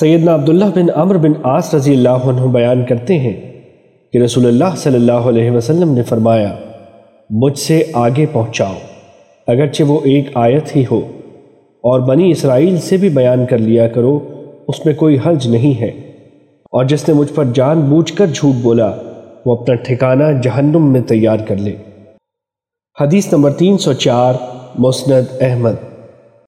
سیدنا عبداللہ بن عمر بن عاص رضی اللہ عنہ بیان کرتے ہیں کہ رسول اللہ صلی اللہ علیہ وسلم نے فرمایا، مجھ سے آگے پہنچاؤ، اگرچہ وہ ایک آیت ہی ہو، اور بنی اسرائیل سے بھی بیان کر لیا کرو، اس میں کوئی حرج نہیں ہے۔ اور جس نے مجھ پر جان بوجھ کر جھوٹ بولا، وہ اپنا ٹھکانہ جہنم میں تیار کر لے۔ حدیث نمبر تین سو چار، مسند احمد۔